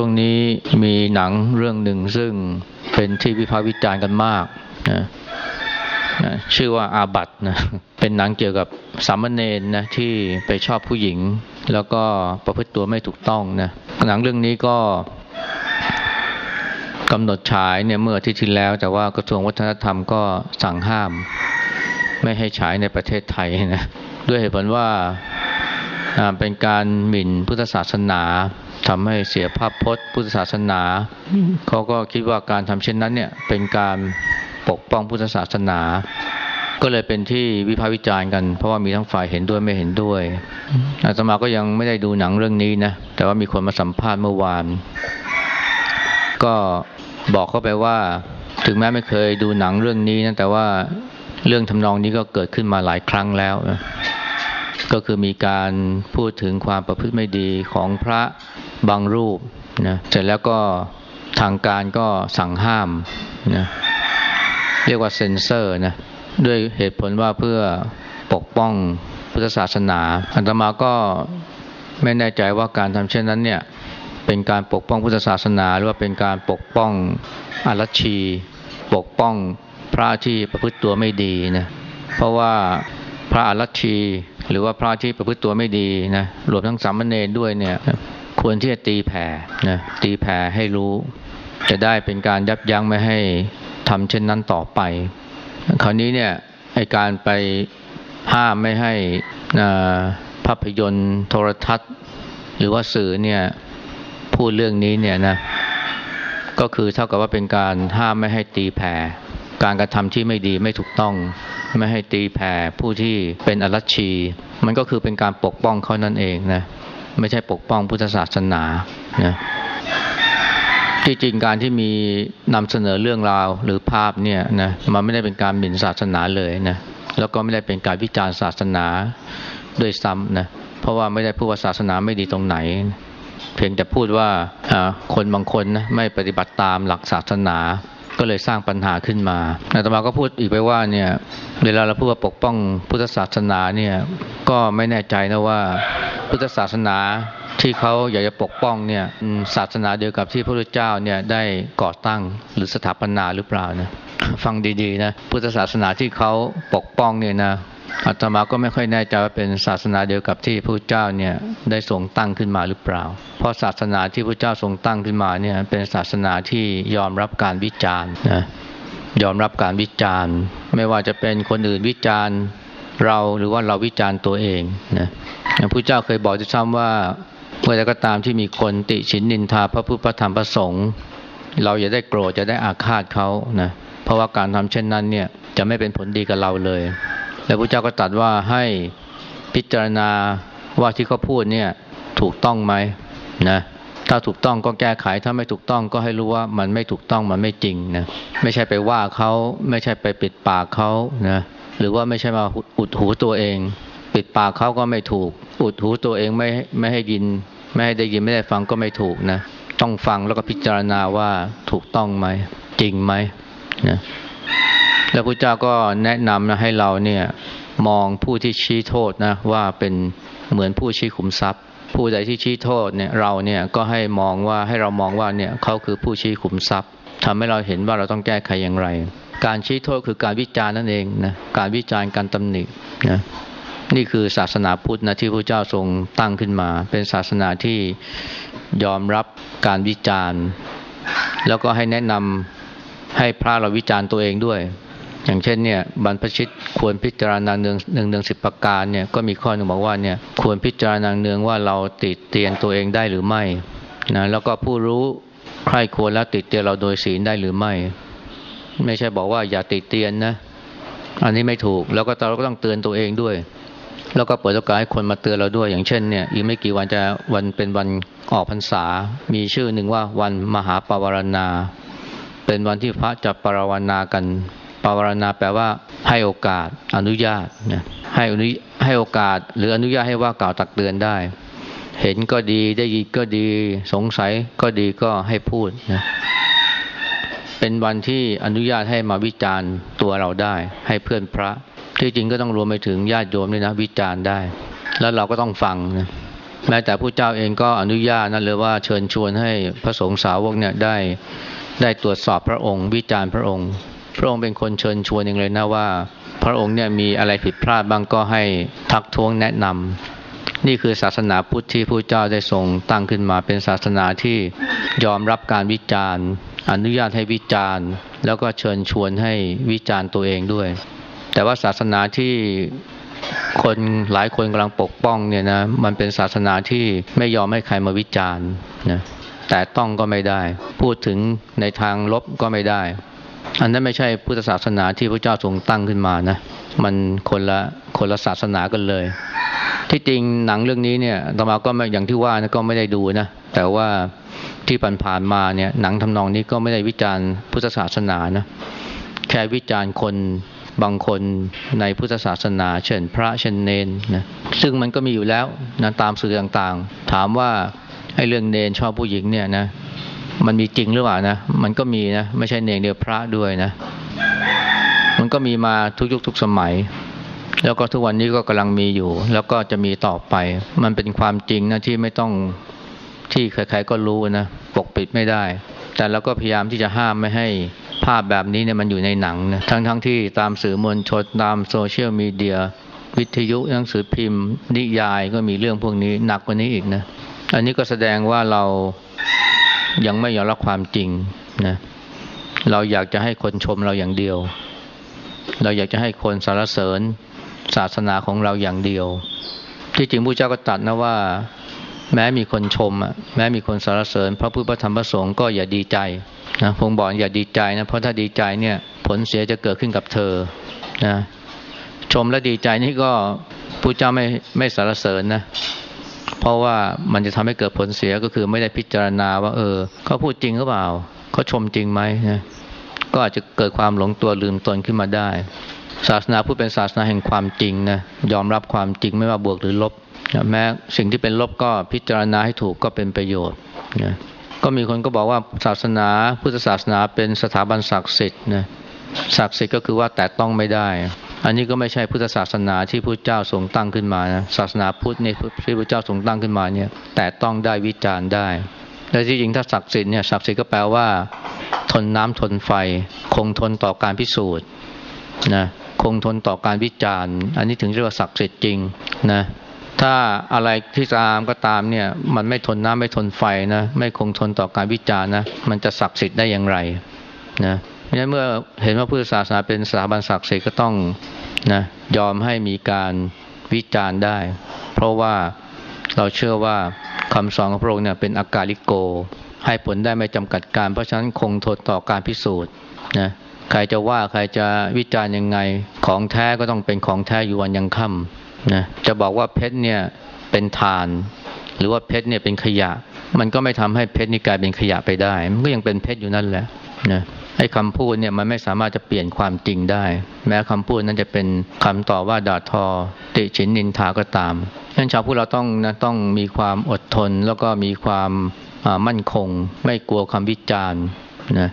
ช่วงนี้มีหนังเรื่องหนึ่งซึ่งเป็นที่วิพากษ์วิจารณ์กันมากนะนะชื่อว่าอาบัตนะเป็นหนังเกี่ยวกับสามเณรนะที่ไปชอบผู้หญิง แล้วก็ประพฤติตัวไม่ถูกต้องนะหนังเรื่องนี้ก็กำหนดฉายเนี่ยเมื่อที่ที่แล้ว แต่ว่ากระทรวงวัฒนธรรมก็สั่งห้าม ไม่ให้ฉายในประเทศไทยนะด้วยเหตุผลว่าเป็นการหมิ่นพุทธศาสนา ทำให้เสียภาพพจน์พุทธศาสนา เขาก็คิดว่าการทำเช่นนั้นเนี่ยเป็นการปกป้องพุทธศาสนา ก็เลยเป็นที่วิพากษ์วิจารณ์กัน เพราะว่ามีทั้งฝ่ายเห็นด้วยไม่เห็นด้วยอาตมาก็ยังไม่ได้ดูหนังเรื่องนี้นะ แต่ว่ามีคนมาสัมภาษณ์เมื่อวาน ก็บอกเข้าไปว่า ถึงแม้ไม่เคยดูหนังเรื่องนี้นะแต่ว่าเรื่องทำนองนี้ก็เกิดขึ้นมาหลายครั้งแล้วนะก็คือมีการพูดถึงความประพฤติไม่ดีของพระ บางรูปนะเสร็จแล้วก็ทางการก็สั่งห้ามนะเรียกว่าเซนเซอร์นะด้วยเหตุผลว่าเพื่อปกป้องพุทธศาสนาอัตมาก็ไม่แน่ใจว่าการทำเช่นนั้นเนี่ยเป็นการปกป้องพุทธศาสนา หรือว่าเป็นการปกป้องอารัชี ปกป้องพระที่ประพฤติตัวไม่ดีนะเพราะว่าพระอารัชีหรือว่าพระที่ประพฤติตัวไม่ดีนะรวมทั้งสามเณรด้วยเนี่ย ควรที่จะตีแผ่นะตีแผ่ให้รู้ จะได้เป็นการยับยั้งไม่ให้ทำเช่นนั้นต่อไป คราวนี้เนี่ยไอการไปห้ามไม่ให้ภาพยนตร์โทรทัศน์ หรือว่าสื่อเนี่ยพูดเรื่องนี้เนี่ยนะก็คือเท่ากับว่าเป็นการห้ามไม่ให้ตีแผ่ การกระทำที่ไม่ดีไม่ถูกต้อง ไม่ให้ตีแผ่ผู้ที่เป็นอรัชชี มันก็คือเป็นการปกป้องเขานั่นเองนะ ไม่ใช่ปกป้องพุทธศาสนานะที่จริงการที่มีนำเสนอเรื่องราวหรือภาพเนี่ยนะมันไม่ได้เป็นการหมิ่นศาสนาเลยนะแล้วก็ไม่ได้เป็นการวิจารณ์ศาสนาด้วยซ้ำนะเพราะว่าไม่ได้พูดว่าศาสนาไม่ดีตรงไหน เพียงแต่พูดว่าคนบางคนนะไม่ปฏิบัติตามหลักศาสนาก็เลยสร้างปัญหาขึ้นมาอาตมาก็พูดอีกไปว่าเนี่ย เวลาเราพูดว่าปกป้องพุทธศาสนาเนี่ย ก็ไม่แน่ใจนะว่าพุทธศาสนาที่เขาอยากจะปกป้องเนี่ยศาสนาเดียวกับที่พระพุทธเจ้าเนี่ยได้ก่อตั้งหรือสถาปนาหรือเปล่านะฟังดีๆนะพุทธศาสนาที่เขาปกป้องเนี่ยนะอาตมาก็ไม่ค่อยแน่ใจว่าเป็นศาสนาเดียวกับที่พระเจ้าเนี่ยได้ทรงตั้งขึ้นมาหรือเปล่า เพราะศาสนาที่พระเจ้าทรงตั้งขึ้นมาเนี่ยเป็นศาสนาที่ยอมรับการวิจารณ์นะยอมรับการวิจารณ์ ไม่ว่าจะเป็นคนอื่นวิจารณ์ เราหรือว่าเราวิจารณ์ตัวเองนะพระเจ้าเคยบอกที่ซ้ำว่าเมื่อใดก็ตามที่มีคนติฉินนินทาพระพุทธธรรมพระสงฆ์เราอย่าได้โกรธจะได้อาฆาตเขานะเพราะว่าการทำเช่นนั้นเนี่ยจะไม่เป็นผลดีกับเราเลย แล้วพระเจ้าก็ตรัสว่าให้พิจารณาว่าที่เขาพูดเนี่ยถูกต้องไหมนะถ้าถูกต้องก็แก้ไขถ้าไม่ถูกต้องก็ให้รู้ว่ามันไม่ถูกต้องมันไม่จริงนะไม่ใช่ไปว่าเขาไม่ใช่ไปปิดปากเขานะ หรือว่าไม่ใช่มาอุดหูตัวเอง ปิดปากเขาก็ไม่ถูก อุดหูตัวเองไม่ไม่ให้ยิน ไม่ให้ได้ยินไม่ได้ฟังก็ไม่ถูกนะ ต้องฟังแล้วก็พิจารณาว่าถูกต้องไหมจริงไหมนะแล้วพระเจ้าก็แนะนำนะให้เราเนี่ยมองผู้ที่ชี้โทษนะว่าเป็นเหมือนผู้ชี้ขุมทรัพย์ ผู้ใดที่ชี้โทษเนี่ยเราเนี่ยก็ให้มองว่าให้เรามองว่าเนี่ยเขาคือผู้ชี้ขุมทรัพย์ทำให้เราเห็นว่าเราต้องแก้ไขอย่างไร การชี้โทษคือการวิจารณ์นั่นเองนะการวิจารณ์การตำหนินะนี่คือศาสนาพุทธนะที่พระเจ้าทรงตั้งขึ้นมา เป็นศาสนาที่ยอมรับการวิจารณ์ แล้วก็ให้แนะนำให้พระเราวิจารณ์ตัวเองด้วย อย่างเช่นเนี่ยบรรพชิตควรพิจารณาเนืองหนึ่งเนืองสิบประการเนี่ยก็มีข้อหนึ่งบอกว่าเนี่ยควรพิจารณาเนืองว่าเราติดเตียนตัวเองได้หรือไม่นะแล้วก็ผู้รู้ใครควรแล้วติดเตียนเราโดยศีลได้หรือไม่ ไม่ใช่บอกว่าอย่าติดเตียนนะ อันนี้ไม่ถูก แล้วก็เราก็ต้องเตือนตัวเองด้วย แล้วก็เปิดโอกาสให้คนมาเตือนเราด้วย อย่างเช่นเนี่ยอีกไม่กี่วันจะวันเป็นวันออกพรรษา มีชื่อหนึ่งว่าวันมหาปวารณา เป็นวันที่พระจะปราวนากันปวารณาแปลว่าให้โอกาสอนุญาตนะให้อนุให้โอกาส หรืออนุญาตให้ว่ากล่าวตักเตือนได้ เห็นก็ดีได้ยินก็ดีสงสัยก็ดีก็ให้พูดนะ เป็นวันที่อนุญาตให้มาวิจารณ์ตัวเราได้ ให้เพื่อนพระ ที่จริงก็ต้องรวมไปถึงญาติโยมด้วยนะวิจารณ์ได้ แล้วเราก็ต้องฟังนะแม้แต่ผู้เจ้าเองก็อนุญาตนะเลยว่าเชิญชวนให้พระสงฆ์สาวกเนี่ยได้ได้ตรวจสอบพระองค์ วิจารณ์พระองค์ พระองค์เป็นคนเชิญชวนเองเลยนะว่า พระองค์เนี่ยมีอะไรผิดพลาดบ้างก็ให้ทักท้วงแนะนำนี่คือศาสนาพุทธที่ผู้เจ้าได้ทรงตั้งขึ้นมาเป็นศาสนาที่ยอมรับการวิจารณ์ อนุญาตให้วิจารณ์ แล้วก็เชิญชวนให้วิจารณ์ตัวเองด้วย แต่ว่าศาสนาที่คนหลายคนกำลังปกป้องเนี่ยนะมันเป็นศาสนาที่ไม่ยอมให้ใครมาวิจารณ์นะแต่ต้องก็ไม่ได้ พูดถึงในทางลบก็ไม่ได้ อันนั้นไม่ใช่พุทธศาสนาที่พระเจ้าทรงตั้งขึ้นมานะมันคนละคนละศาสนากันเลย ที่จริงหนังเรื่องนี้เนี่ยต่อมาก็อย่างที่ว่านะก็ไม่ได้ดูนะแต่ว่า ที่ผ่านๆมาเนี่ยหนังทำนองนี้ก็ไม่ได้วิจารณ์พุทธศาสนานะแค่วิจารณ์คนบางคนในพุทธศาสนา เช่นพระเช่นเนนนะซึ่งมันก็มีอยู่แล้วนะตามสื่อต่างๆ ถามว่าไอ้เรื่องเนนชอบผู้หญิงเนี่ยนะมันมีจริงหรือเปล่านะมันก็มีนะไม่ใช่เนนเดียวพระด้วยนะ มันก็มีมาทุกยุคทุกสมัย แล้วก็ทุกวันนี้ก็กำลังมีอยู่ แล้วก็จะมีต่อไป มันเป็นความจริงนะที่ไม่ต้อง ที่ใครๆก็รู้นะปกปิดไม่ได้ แต่เราก็พยายามที่จะห้ามไม่ให้ภาพแบบนี้เนี่ยมันอยู่ในหนังนะทั้งๆทที่ตามสื่อมวลชนตามโซเชียลมีเดียวิทยุหนังสือพิมพ์ นิยายก็มีเรื่องพวกนี้หนักกว่านี้อีกนะอันนี้ก็แสดงว่าเรายังไม่ยอมรับความจริงนะเราอยากจะให้คนชมเราอย่างเดียว เราอยากจะให้คนสรรเสริญศาสนาของเราอย่างเดียว ที่จริงพระเจ้าก็ตัดนะว่า แม้มีคนชมอะแม้มีคนสรรเสริญ พระพุทธธรรมพระสงฆ์ก็อย่าดีใจนะพงบอกอย่าดีใจนะเพราะถ้าดีใจเนี่ยผลเสียจะเกิดขึ้นกับเธอนะชมและดีใจนี่ก็ผู้เจ้าไม่ไม่สรรเสริญนะเพราะว่ามันจะทำให้เกิดผลเสียก็คือไม่ได้พิจารณาว่า เออเขาพูดจริงหรือเปล่าเขาชมจริงไหมนะก็อาจจะเกิดความหลงตัวลืมตนขึ้นมาได้ ศาสนาพูดเป็นศาสนาแห่งความจริงนะยอมรับความจริงไม่ว่าบวกหรือลบ แม้สิ่งที่เป็นลบก็พิจารณาให้ถูกก็เป็นประโยชน์นะก็มีคนก็บอกว่าศาสนาพุทธศาสนาเป็นสถาบันศักดิ์สิทธิ์นะศักดิ์สิทธิ์ก็คือว่าแต่ต้องไม่ได้ อันนี้ก็ไม่ใช่พุทธศาสนาที่พระเจ้าทรงตั้งขึ้นมานะศาสนาพุทธในที่พระเจ้าทรงตั้งขึ้นมาเนี่ยแต่ต้องได้วิจารณ์ได้และที่จริงถ้าศักดิ์สิทธิ์เนี่ยศักดิ์สิทธิ์ก็แปลว่า ทนน้ำทนไฟ คงทนต่อการพิสูจน์นะคงทนต่อการวิจารณ์ อันนี้ถึงเรียกว่าศักดิ์สิทธิ์จริงนะ ถ้าอะไรที่ตามก็ตามเนี่ย มันไม่ทนน้ำไม่ทนไฟนะไม่คงทนต่อการวิจารณ์นะมันจะศักดิ์สิทธิ์ได้อย่างไรนะเพราะฉะนั้นเมื่อเห็นว่าพุทธศาสนาเป็นสถาบันศักดิ์สิทธิ์ก็ต้องนะยอมให้มีการวิจารณ์ได้ เพราะว่าเราเชื่อว่าคำสอนของพระองค์เนี่ยเป็นอากาลิโก ให้ผลได้ไม่จำกัดการ เพราะฉะนั้นคงทนต่อการพิสูจน์นะใครจะว่าใครจะวิจารณ์ยังไงของแท้ก็ต้องเป็นของแท้อยู่วันยังค่ำ นะจะบอกว่าเพชรเนี่ยเป็นทาน หรือว่าเพชรเนี่ยเป็นขยะ มันก็ไม่ทำให้เพชรนี่กลายเป็นขยะไปได้ มันก็ยังเป็นเพชรอยู่นั่นแหละนะไอ้คำพูดเนี่ยมันไม่สามารถจะเปลี่ยนความจริงได้ แม้คำพูดนั้นจะเป็นคำต่อว่าด่าทอ ติฉินนินทาก็ตามฉะนั้นชาวพุทธเราต้องนะต้องมีความอดทน แล้วก็มีความมั่นคง ไม่กลัวคำวิจารณ์นะ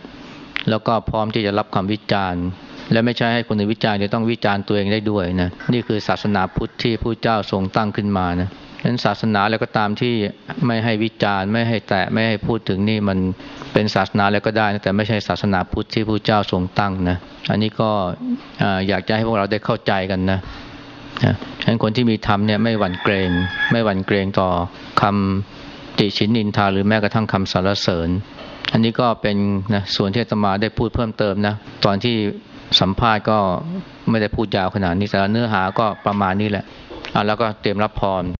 แล้วก็พร้อมที่จะรับคำวิจารณ์ และไม่ใช่ให้คนอื่นวิจารณ์จะต้องวิจารณ์ตัวเองได้ด้วยนะนี่คือศาสนาพุทธที่ผู้เจ้าทรงตั้งขึ้นมานะนั้นศาสนาแล้วก็ตามที่ไม่ให้วิจารณ์ไม่ให้แตะไม่ให้พูดถึงนี่มันเป็นศาสนาแล้วก็ได้นะแต่ไม่ใช่ศาสนาพุทธที่ผู้เจ้าทรงตั้งนะอันนี้ก็อยากจะให้พวกเราได้เข้าใจกันนะฉะนั้นคนที่มีธรรมเนี่ยไม่หวั่นเกรง ไม่หวั่นเกรงต่อคำติชินนินทาหรือแม้กระทั่งคำสรรเสริญ อันนี้ก็เป็นนะส่วนที่อาตมาได้พูดเพิ่มเติมนะตอนที่ สัมภาษณ์ก็ไม่ได้พูดยาวขนาดนี้แต่เนื้อหาก็ประมาณนี้แหละแล้วก็เตรียมรับพร